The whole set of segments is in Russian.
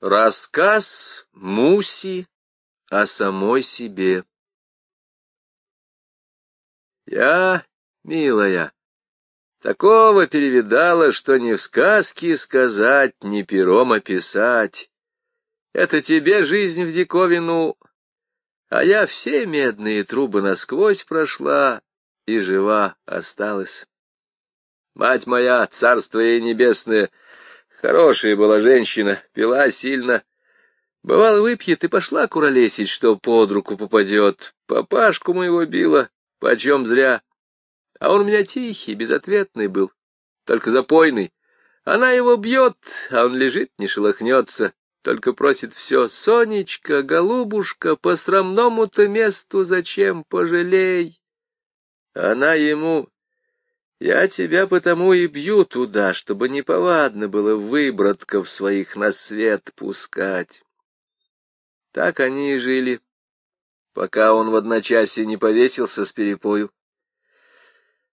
Рассказ Муси о самой себе. Я, милая, такого перевидала, что ни в сказке сказать, ни пером описать. Это тебе жизнь в диковину, а я все медные трубы насквозь прошла и жива осталась. Мать моя, царство ей небесное, — Хорошая была женщина, пила сильно. Бывало, выпьет и пошла куролесить, что под руку попадет. Папашку моего била, почем зря. А он у меня тихий, безответный был, только запойный. Она его бьет, а он лежит, не шелохнется, только просит все. «Сонечка, голубушка, по срамному-то месту зачем пожалей?» Она ему я тебя потому и бью туда, чтобы неповадно было выбротков своих на свет пускать. Так они и жили, пока он в одночасье не повесился с перепою.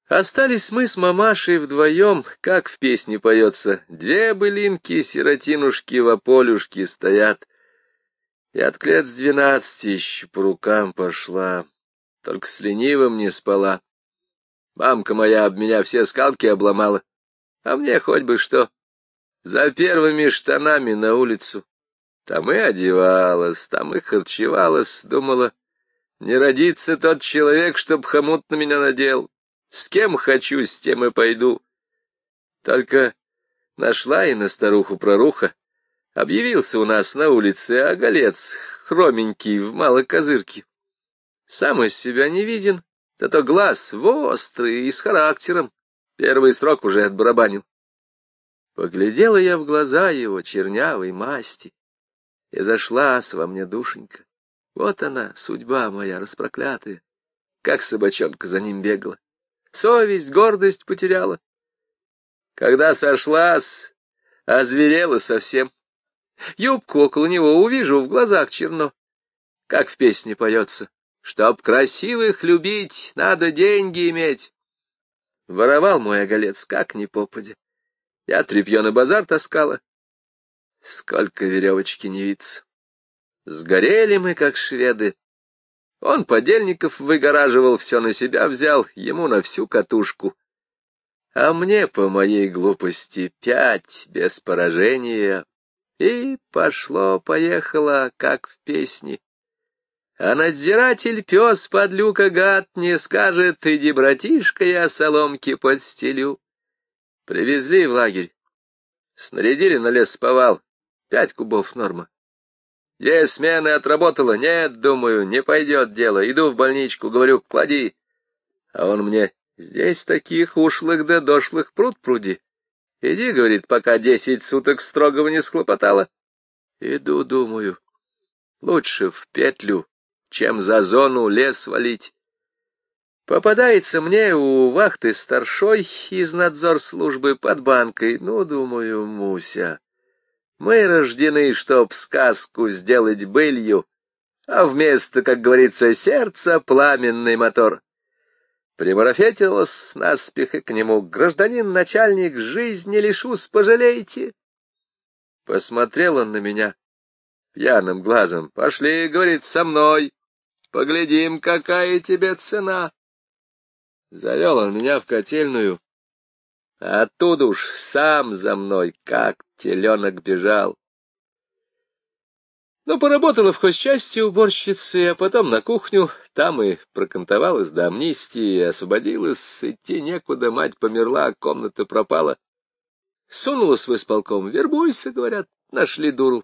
Остались мы с мамашей вдвоем, как в песне поется, две былинки-сиротинушки в ополюшке стоят. И от клет с двенадцати еще по рукам пошла, только с ленивым не спала. Мамка моя об меня все скалки обломала, а мне хоть бы что. За первыми штанами на улицу. Там и одевалась, там и харчевалась, думала, не родится тот человек, чтоб хомут на меня надел. С кем хочу, с тем и пойду. Только нашла и на старуху-проруха. Объявился у нас на улице оголец, хроменький, в малокозырке. Сам из себя не виден, Зато глаз острый и с характером. Первый срок уже отбарабанил. Поглядела я в глаза его чернявой масти, и зашлась во мне душенька. Вот она, судьба моя распроклятая, как собачонка за ним бегала. Совесть, гордость потеряла. Когда сошлась, озверела совсем. Юбку около него увижу, в глазах черно. Как в песне поется. Чтоб красивых любить, надо деньги иметь. Воровал мой оголец, как ни попадя. Я тряпье на базар таскала. Сколько веревочки не виться. Сгорели мы, как шведы. Он подельников выгораживал, все на себя взял, ему на всю катушку. А мне, по моей глупости, пять без поражения. И пошло-поехало, как в песне. А надзиратель пес подлюка гад не скажет, иди, братишка, я соломки подстелю. Привезли в лагерь. Снарядили на лес повал. Пять кубов норма. Две смены отработала. Нет, думаю, не пойдет дело. Иду в больничку, говорю, клади. А он мне, здесь таких ушлых да дошлых пруд пруди. Иди, говорит, пока десять суток строгого не схлопотала. Иду, думаю, лучше в петлю чем за зону лес валить. Попадается мне у вахты старшой из надзор службы под банкой. Ну, думаю, Муся, мы рождены, чтоб сказку сделать былью, а вместо, как говорится, сердца пламенный мотор. Примарафетилась и к нему. Гражданин-начальник, жизни лишусь, пожалейте. Посмотрел он на меня пьяным глазом. Пошли, говорит, со мной. Поглядим, какая тебе цена. Завел он меня в котельную. Оттуда уж сам за мной, как теленок, бежал. Ну, поработала в хозчасти уборщицы, а потом на кухню. Там и прокантовалась до амнистии, освободилась. Идти некуда, мать померла, комната пропала. Сунулась в исполком. Вербуйся, говорят, нашли дуру.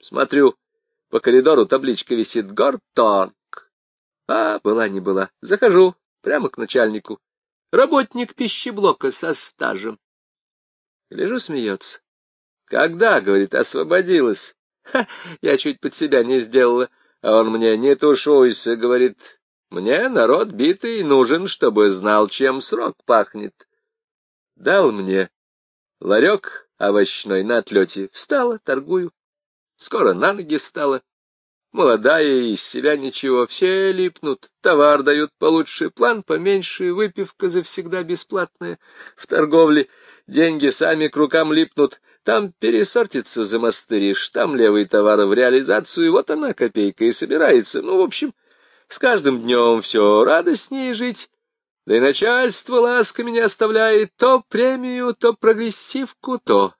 Смотрю, по коридору табличка висит «Гортон». А, была не была. Захожу прямо к начальнику. Работник пищеблока со стажем. Лежу, смеется. Когда, говорит, освободилась? Ха, я чуть под себя не сделала. А он мне, не тушуйся, говорит. Мне народ битый нужен, чтобы знал, чем срок пахнет. Дал мне ларек овощной на отлете. Встала, торгую. Скоро на ноги стала. Молодая из себя ничего, все липнут, товар дают получше, план поменьше, выпивка завсегда бесплатная. В торговле деньги сами к рукам липнут, Там пересортится замастыришь, там левый товар в реализацию, вот она копейка и собирается. Ну, в общем, с каждым днем все радостнее жить. Да и начальство ласками не оставляет то премию, то прогрессивку, то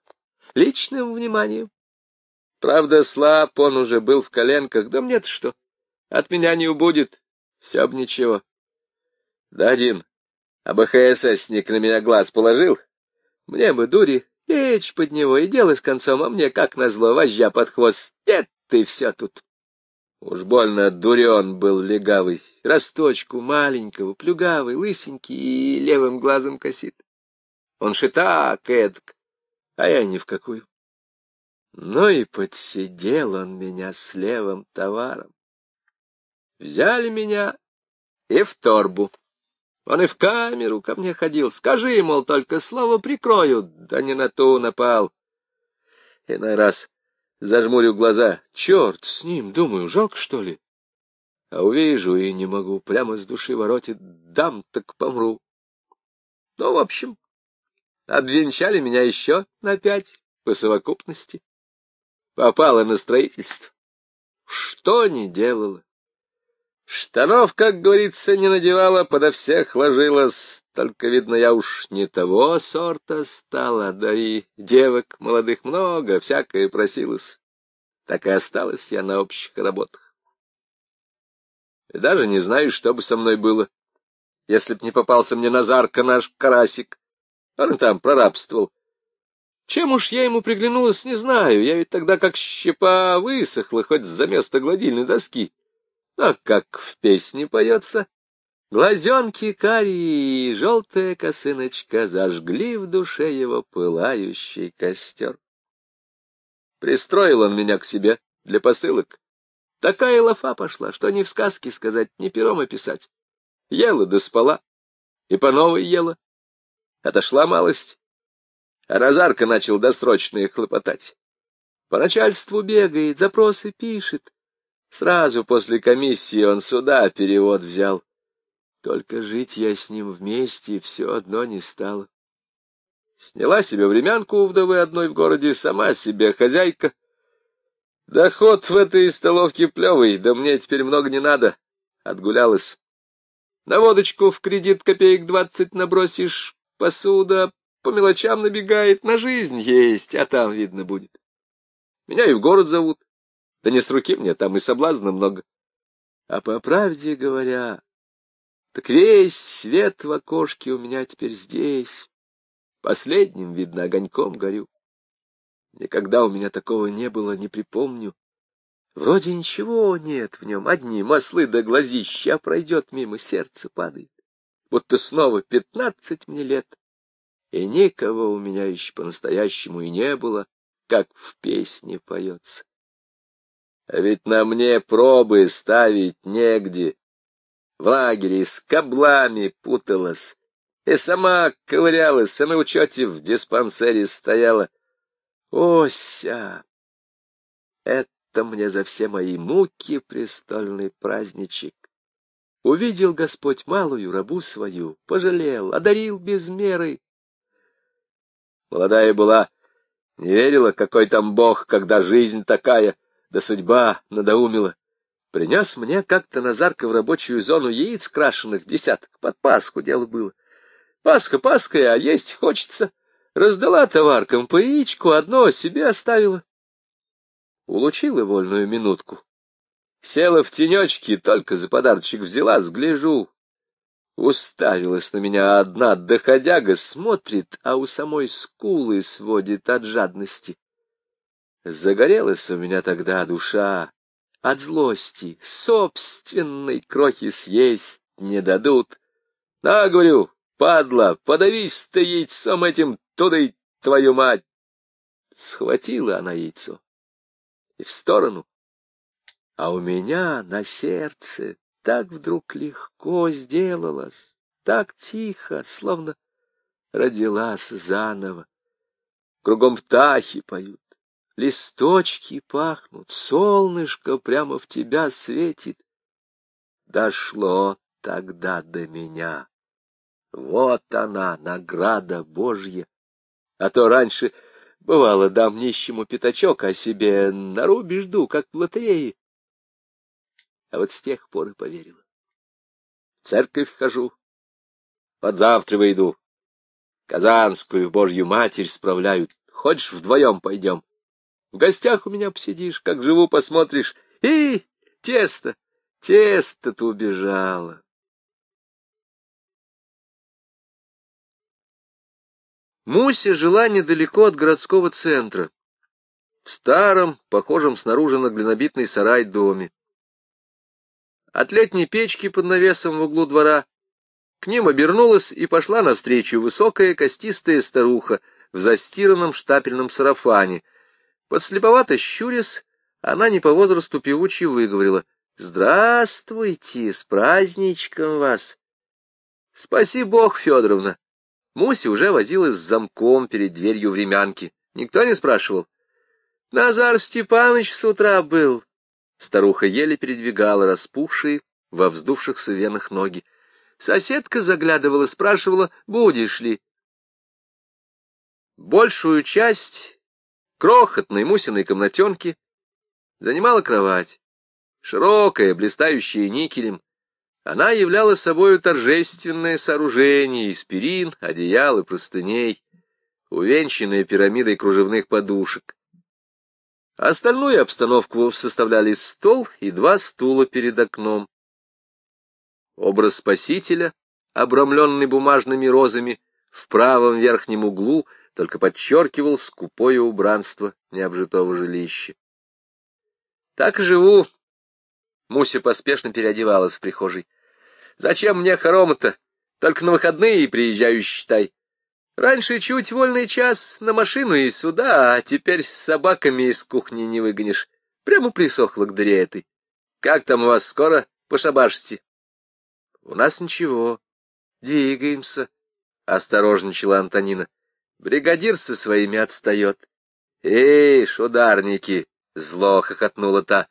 личным вниманием. Правда, слаб он уже был в коленках, да мне-то что? От меня не убудет, все б ничего. Да один АБХССник на меня глаз положил. Мне бы, дури, лечь под него и делай с концом, а мне, как назло, вожжа под хвост. Нет, ты все тут. Уж больно дурен был легавый, росточку маленького, плюгавый, лысенький и левым глазом косит. Он шитак, эдк, а я ни в какую. Ну и подсидел он меня с левым товаром. Взяли меня и в торбу. Он и в камеру ко мне ходил. Скажи, мол, только слово прикрою, да не на ту напал. Иной раз зажмурю глаза. Черт с ним, думаю, жалко, что ли? А увижу и не могу, прямо с души воротит, дам, так помру. Ну, в общем, обвенчали меня еще на пять по совокупности. Попала на строительство. Что не делала? Штанов, как говорится, не надевала, подо всех ложилась, только, видно, я уж не того сорта стала, да и девок молодых много, всякое просилось. Так и осталась я на общих работах. И даже не знаю, что бы со мной было, если б не попался мне Назарка наш карасик. Он там прорабствовал. Чем уж я ему приглянулась, не знаю, я ведь тогда как щепа высохла, хоть за место гладильной доски. А как в песне поется, глазенки карие желтая косыночка зажгли в душе его пылающий костер. Пристроил он меня к себе для посылок. Такая лафа пошла, что ни в сказке сказать, ни пером описать. Ела да спала, и по новой ела. Отошла малость, а Назарка начал досрочные хлопотать. По начальству бегает, запросы пишет. Сразу после комиссии он сюда перевод взял. Только жить я с ним вместе все одно не стало. Сняла себе времянку у вдовы одной в городе, сама себе хозяйка. Доход в этой столовке плевый, да мне теперь много не надо. Отгулялась. На водочку в кредит копеек двадцать набросишь, посуда по мелочам набегает, на жизнь есть, а там видно будет. Меня и в город зовут. Да не с руки мне, там и соблазна много. А по правде говоря, так весь свет в окошке у меня теперь здесь. Последним, видно, огоньком горю. Никогда у меня такого не было, не припомню. Вроде ничего нет в нем, одни маслы да глазища, пройдет мимо, сердце падает. Будто снова пятнадцать мне лет, и никого у меня еще по-настоящему и не было, как в песне поется. А ведь на мне пробы ставить негде. В лагере с каблами путалась, и сама ковырялась, и на учете в диспансере стояла. Ося! Это мне за все мои муки престольный праздничек. Увидел Господь малую рабу свою, пожалел, одарил без меры. Молодая была, не верила, какой там Бог, когда жизнь такая — да судьба надоумила. Принес мне как-то Назарка в рабочую зону яиц крашеных десяток, под Пасху дело было. Пасха Пасха, а есть хочется. Раздала товаркам по яичку, одно себе оставила. Улучила вольную минутку. Села в тенечке, только за подарочек взяла, сгляжу. Уставилась на меня одна доходяга, смотрит, а у самой скулы сводит от жадности. Загорелась у меня тогда душа от злости, собственной крохи съесть не дадут. На, говорю, падла, подавись ты яйцом этим, туда и твою мать. Схватила она яйцо и в сторону, а у меня на сердце так вдруг легко сделалось, так тихо, словно родилась заново. Кругом птахи поют, Листочки пахнут, солнышко прямо в тебя светит. Дошло тогда до меня. Вот она, награда Божья. А то раньше Бывало, дам нищему пятачок, а себе нарубишь жду, как в лотерее. А вот с тех пор и поверила. В церковь хожу, под завтра выйду. Казанскую Божью Матерь справляют. Хочешь, вдвоем пойдем? В гостях у меня посидишь, как живу, посмотришь. И тесто, тесто-то убежало. Муся жила недалеко от городского центра, в старом, похожем снаружи на глинобитный сарай доме. От летней печки под навесом в углу двора к ним обернулась и пошла навстречу высокая костистая старуха в застиранном штапельном сарафане. Подслеповато щурясь, она не по возрасту певучей выговорила. — Здравствуйте, с праздничком вас! — Спаси Бог, Федоровна! Муся уже возилась с замком перед дверью времянки. Никто не спрашивал. Назар Степанович с утра был. Старуха еле передвигала распухшие во вздувшихся венах ноги. Соседка заглядывала, спрашивала, будешь ли. Большую часть крохотной Мусиной комнатенки занимала кровать, широкая, блистающая никелем, она являла собою торжественное сооружение из перин, одеял и простыней, увенчанное пирамидой кружевных подушек. Остальную обстановку составляли стол и два стула перед окном. Образ спасителя, обрамленный бумажными розами, в правом верхнем углу только подчеркивал скупое убранство необжитого жилища. Так живу. Муся поспешно переодевалась в прихожей. Зачем мне хорома-то? Только на выходные приезжаю, считай. Раньше чуть вольный час на машину и сюда, а теперь с собаками из кухни не выгонишь. Прямо присохла к дыре этой. Как там у вас скоро пошабашите? У нас ничего. Двигаемся, — осторожничала Антонина. Бригадир со своими отстает. Эй, шударники! — зло хохотнула та.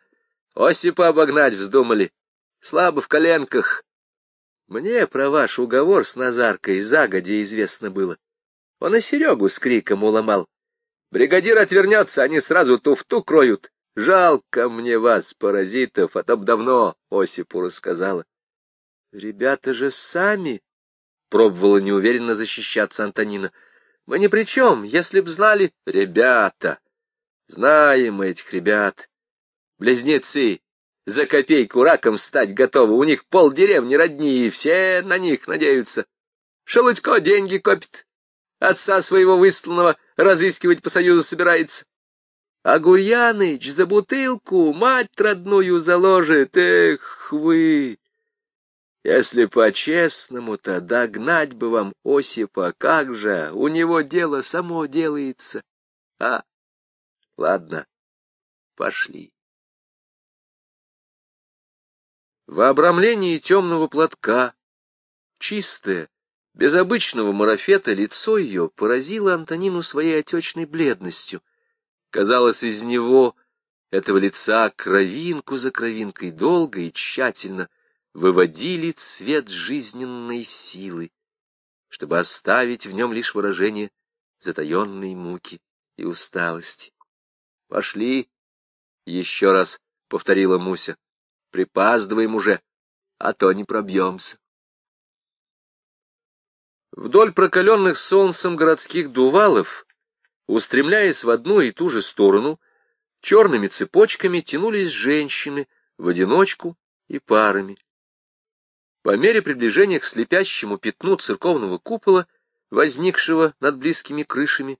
Осипа обогнать вздумали. Слабо в коленках. Мне про ваш уговор с Назаркой загодя известно было. Он и Серегу с криком уломал. Бригадир отвернется, они сразу туфту кроют. Жалко мне вас, паразитов, а то б давно Осипу рассказала. Ребята же сами, — пробовала неуверенно защищаться Антонина. Мы ни при чем, если б знали... Ребята! Знаем мы этих ребят. Близнецы, за копейку раком стать готовы. У них полдеревни родни, и все на них надеются. Шелудько деньги копит. Отца своего высланного разыскивать по союзу собирается. А Гурьяныч за бутылку мать родную заложит. Эх вы! Если по-честному-то догнать бы вам Осипа, как же, у него дело само делается. А, ладно, пошли. В обрамлении темного платка, чистое, без обычного марафета, лицо ее поразило Антонину своей отечной бледностью. Казалось, из него, этого лица, кровинку за кровинкой, долго и тщательно выводили цвет жизненной силы, чтобы оставить в нем лишь выражение затаенной муки и усталости. — Пошли, — еще раз повторила Муся. Припаздываем уже, а то не пробьемся. Вдоль прокаленных солнцем городских дувалов, устремляясь в одну и ту же сторону, черными цепочками тянулись женщины в одиночку и парами. По мере приближения к слепящему пятну церковного купола, возникшего над близкими крышами,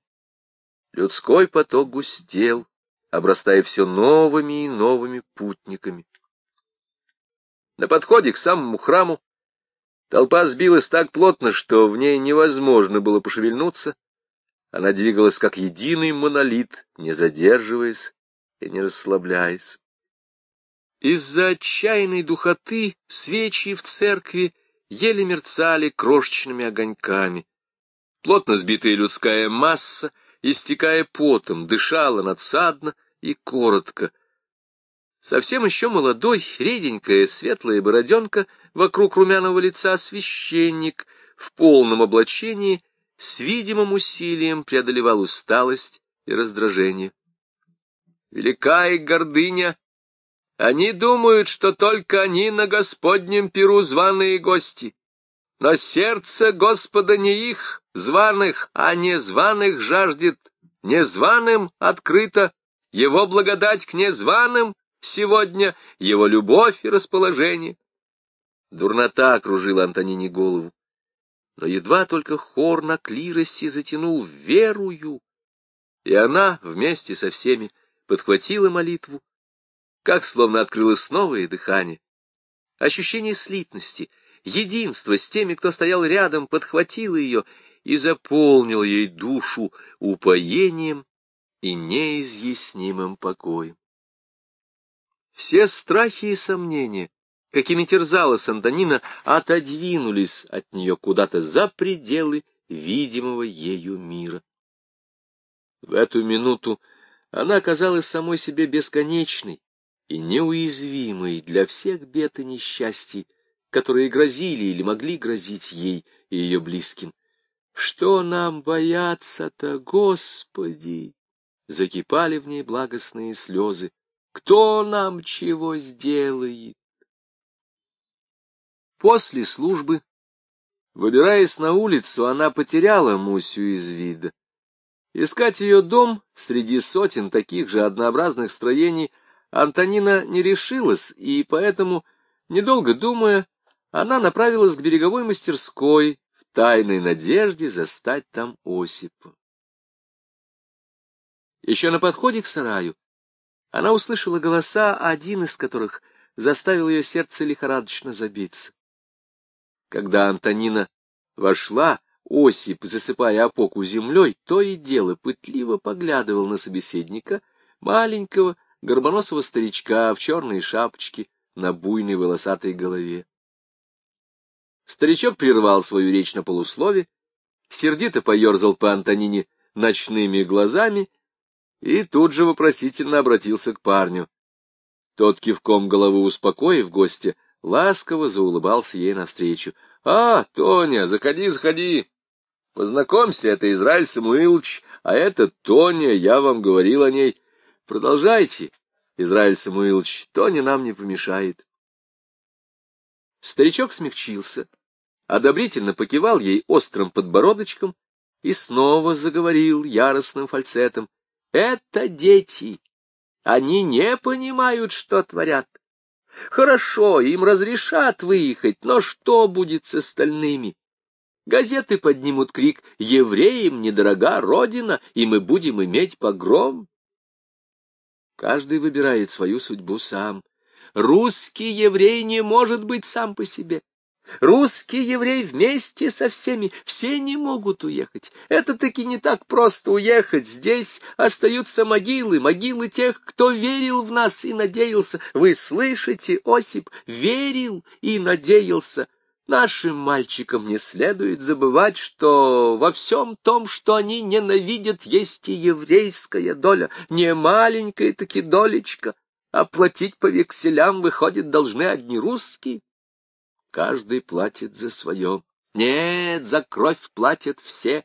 людской поток густел, обрастая все новыми и новыми путниками. На подходе к самому храму толпа сбилась так плотно, что в ней невозможно было пошевельнуться. Она двигалась как единый монолит, не задерживаясь и не расслабляясь. Из-за отчаянной духоты свечи в церкви еле мерцали крошечными огоньками. Плотно сбитая людская масса, истекая потом, дышала надсадно и коротко — Совсем еще молодой, реденькая, светлая бороденка, вокруг румяного лица священник, в полном облачении, с видимым усилием преодолевал усталость и раздражение. Велика их гордыня. Они думают, что только они на Господнем перу званые гости. Но сердце Господа не их, званых, а незваных жаждет. Незваным открыто, его благодать к незваным сегодня, его любовь и расположение. Дурнота окружила Антонине голову. Но едва только хор на клиросе затянул верую, и она вместе со всеми подхватила молитву, как словно открылось новое дыхание. Ощущение слитности, единства с теми, кто стоял рядом, подхватило ее и заполнил ей душу упоением и неизъяснимым покоем. Все страхи и сомнения, какими терзалась Антонина, отодвинулись от нее куда-то за пределы видимого ею мира. В эту минуту она казалась самой себе бесконечной и неуязвимой для всех бед и несчастий, которые грозили или могли грозить ей и ее близким. Что нам бояться-то, Господи? Закипали в ней благостные слезы. Кто нам чего сделает? После службы, выбираясь на улицу, она потеряла Мусю из вида. Искать ее дом среди сотен таких же однообразных строений Антонина не решилась, и поэтому, недолго думая, она направилась к береговой мастерской в тайной надежде застать там Осипа. Еще на подходе к сараю она услышала голоса, один из которых заставил ее сердце лихорадочно забиться. Когда Антонина вошла, Осип, засыпая опоку землей, то и дело пытливо поглядывал на собеседника, маленького, горбоносого старичка в черной шапочке на буйной волосатой голове. Старичок прервал свою речь на полуслове, сердито поерзал по Антонине ночными глазами и тут же вопросительно обратился к парню. Тот кивком головы успокоив гостя, ласково заулыбался ей навстречу. — А, Тоня, заходи, заходи. Познакомься, это Израиль Самуилович, а это Тоня, я вам говорил о ней. Продолжайте, Израиль Самуилович, Тоня нам не помешает. Старичок смягчился, одобрительно покивал ей острым подбородочком и снова заговорил яростным фальцетом. Это дети. Они не понимают, что творят. Хорошо, им разрешат выехать, но что будет с остальными? Газеты поднимут крик «Евреям недорога Родина, и мы будем иметь погром». Каждый выбирает свою судьбу сам. Русский еврей не может быть сам по себе. Русский еврей вместе со всеми, все не могут уехать. Это таки не так просто уехать. Здесь остаются могилы, могилы тех, кто верил в нас и надеялся. Вы слышите, Осип, верил и надеялся. Нашим мальчикам не следует забывать, что во всем том, что они ненавидят, есть и еврейская доля, не маленькая таки долечка, а платить по векселям, выходит, должны одни русские. Каждый платит за свое. Нет, за кровь платят все.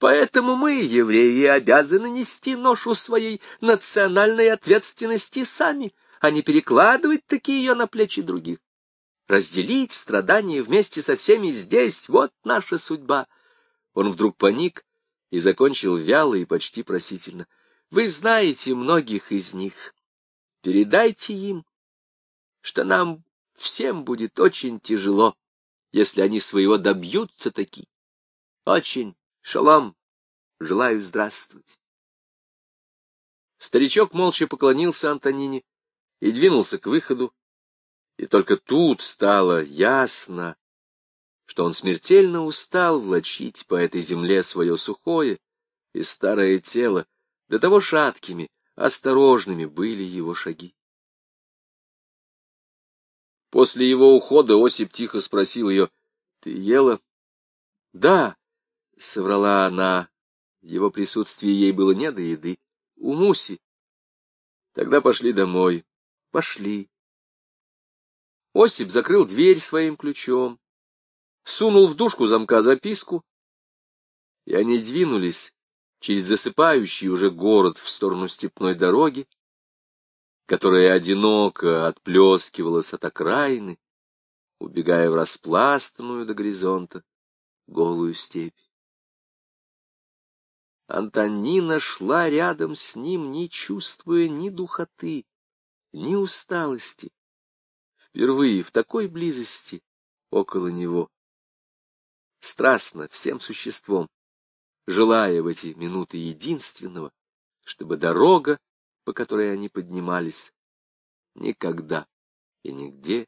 Поэтому мы, евреи, обязаны нести ношу своей национальной ответственности сами, а не перекладывать такие ее на плечи других разделить страдания вместе со всеми здесь, вот наша судьба. Он вдруг паник и закончил вяло и почти просительно. Вы знаете многих из них. Передайте им, что нам всем будет очень тяжело, если они своего добьются таки. Очень, шалом, желаю здравствовать. Старичок молча поклонился Антонине и двинулся к выходу, и только тут стало ясно, что он смертельно устал влачить по этой земле свое сухое и старое тело, до того шаткими, осторожными были его шаги. После его ухода Осип тихо спросил ее, — Ты ела? — Да, — соврала она. В его присутствии ей было не до еды. — У Муси. — Тогда пошли домой. — Пошли. Осип закрыл дверь своим ключом, сунул в дужку замка записку, и они двинулись через засыпающий уже город в сторону степной дороги, которая одиноко отплескивалась от окраины, убегая в распластанную до горизонта голую степь. Антонина шла рядом с ним, не чувствуя ни духоты, ни усталости. Впервые в такой близости около него. Страстно, всем существом, желая в эти минуты единственного, чтобы дорога, по которой они поднимались, никогда и нигде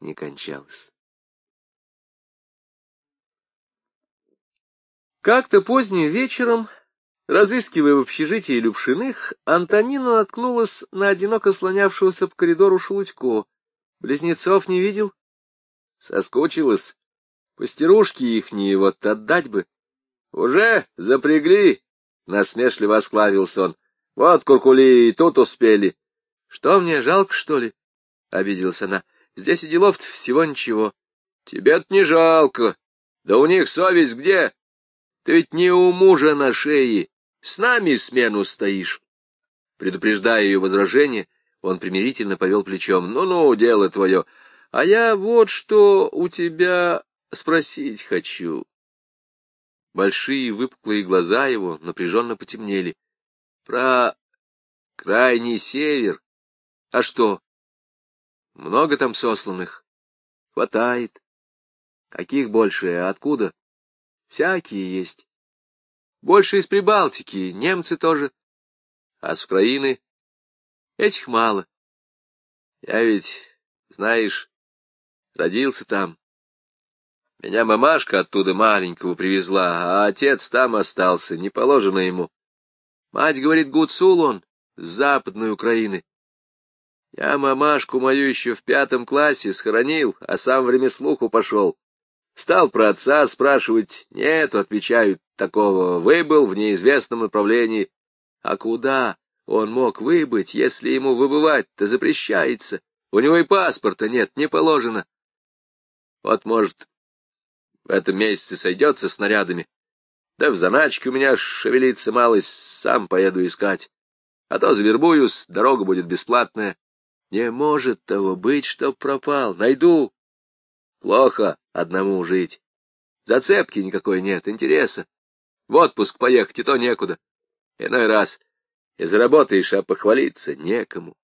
не кончалась. Как-то поздним вечером Разыскивая в общежитии Любшиных, Антонина наткнулась на одиноко слонявшегося по коридору Шелудько. Близнецов не видел? Соскучилась. Постерушки ихние вот отдать бы. Уже запрягли, — насмешливо осклавился он. Вот куркули и тут успели. Что мне, жалко, что ли? — обиделась она. Здесь и делов всего ничего. Тебе-то не жалко. Да у них совесть где? Ты ведь не у мужа на шее, с нами смену стоишь. Предупреждая ее возражение, он примирительно повел плечом. Ну-ну, дело твое. А я вот что у тебя спросить хочу. Большие выпуклые глаза его напряженно потемнели. Про крайний север. А что? Много там сосланных? Хватает. Каких больше? Откуда? Всякие есть. Больше из Прибалтики, немцы тоже. А с Украины этих мало. Я ведь, знаешь, родился там. Меня мамашка оттуда маленького привезла, а отец там остался, не положено ему. Мать говорит, Гуцул он, с западной Украины. Я мамашку мою еще в пятом классе схоронил, а сам в ремеслуху пошел. Стал про отца спрашивать. Нет, отвечают, такого. Выбыл в неизвестном направлении. А куда он мог выбыть, если ему выбывать-то запрещается? У него и паспорта нет, не положено. Вот, может, в этом месяце сойдется снарядами. Да в заначке у меня шевелится малость, сам поеду искать. А то завербуюсь, дорога будет бесплатная. Не может того быть, чтоб пропал. Найду, Плохо одному жить. Зацепки никакой нет, интереса. В отпуск поехать и то некуда. Иной раз и заработаешь, а похвалиться некому.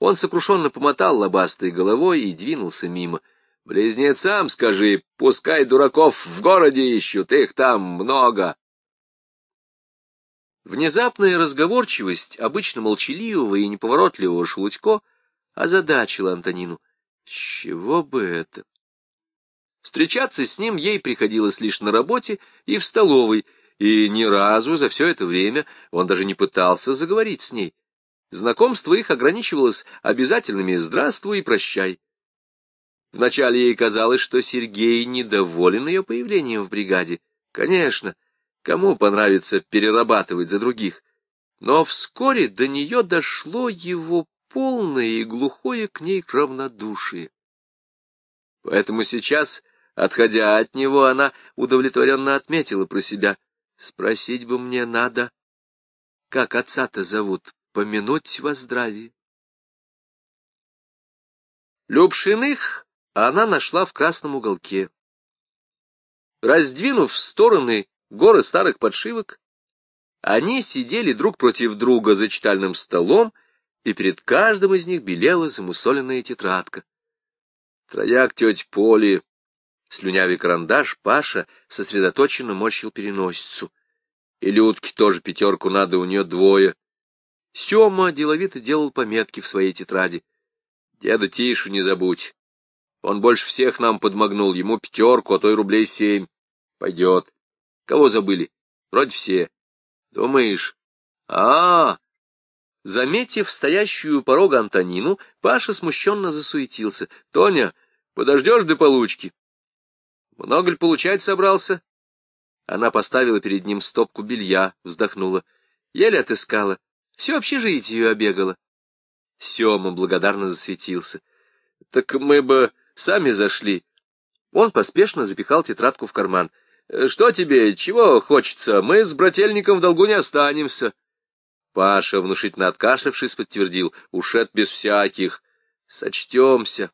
Он сокрушенно помотал лобастой головой и двинулся мимо. Близнецам скажи, пускай дураков в городе ищут, их там много. Внезапная разговорчивость обычно молчаливого и неповоротливого Шелудько озадачила Антонину. С чего бы это? Встречаться с ним ей приходилось лишь на работе и в столовой, и ни разу за все это время он даже не пытался заговорить с ней. Знакомство их ограничивалось обязательными «здравствуй» и «прощай». Вначале ей казалось, что Сергей недоволен ее появлением в бригаде. Конечно, кому понравится перерабатывать за других. Но вскоре до нее дошло его полное и глухое к ней равнодушие. Поэтому сейчас, отходя от него, она удовлетворенно отметила про себя. Спросить бы мне надо, как отца-то зовут, помянуть во здравии. Любшиных она нашла в красном уголке. Раздвинув в стороны горы старых подшивок, они сидели друг против друга за читальным столом и перед каждым из них белела замусоленная тетрадка. Трояк теть Поли, слюнявый карандаш, Паша сосредоточенно морщил переносицу. И Людке тоже пятерку надо, у нее двое. Сема деловито делал пометки в своей тетради. Деда Тишу не забудь. Он больше всех нам подмогнул, ему пятерку, а то и рублей семь. Пойдет. Кого забыли? Вроде все. Думаешь? А, -а, -а Заметив стоящую у порога Антонину, Паша смущенно засуетился. — Тоня, подождешь до получки? — Много ли получать собрался? Она поставила перед ним стопку белья, вздохнула. Еле отыскала. Все общежитие обегала. Сема благодарно засветился. — Так мы бы сами зашли. Он поспешно запихал тетрадку в карман. Что тебе, чего хочется? Мы с брательником в долгу не останемся. Паша, внушительно откашлявшись, подтвердил. Ушед без всяких. Сочтемся.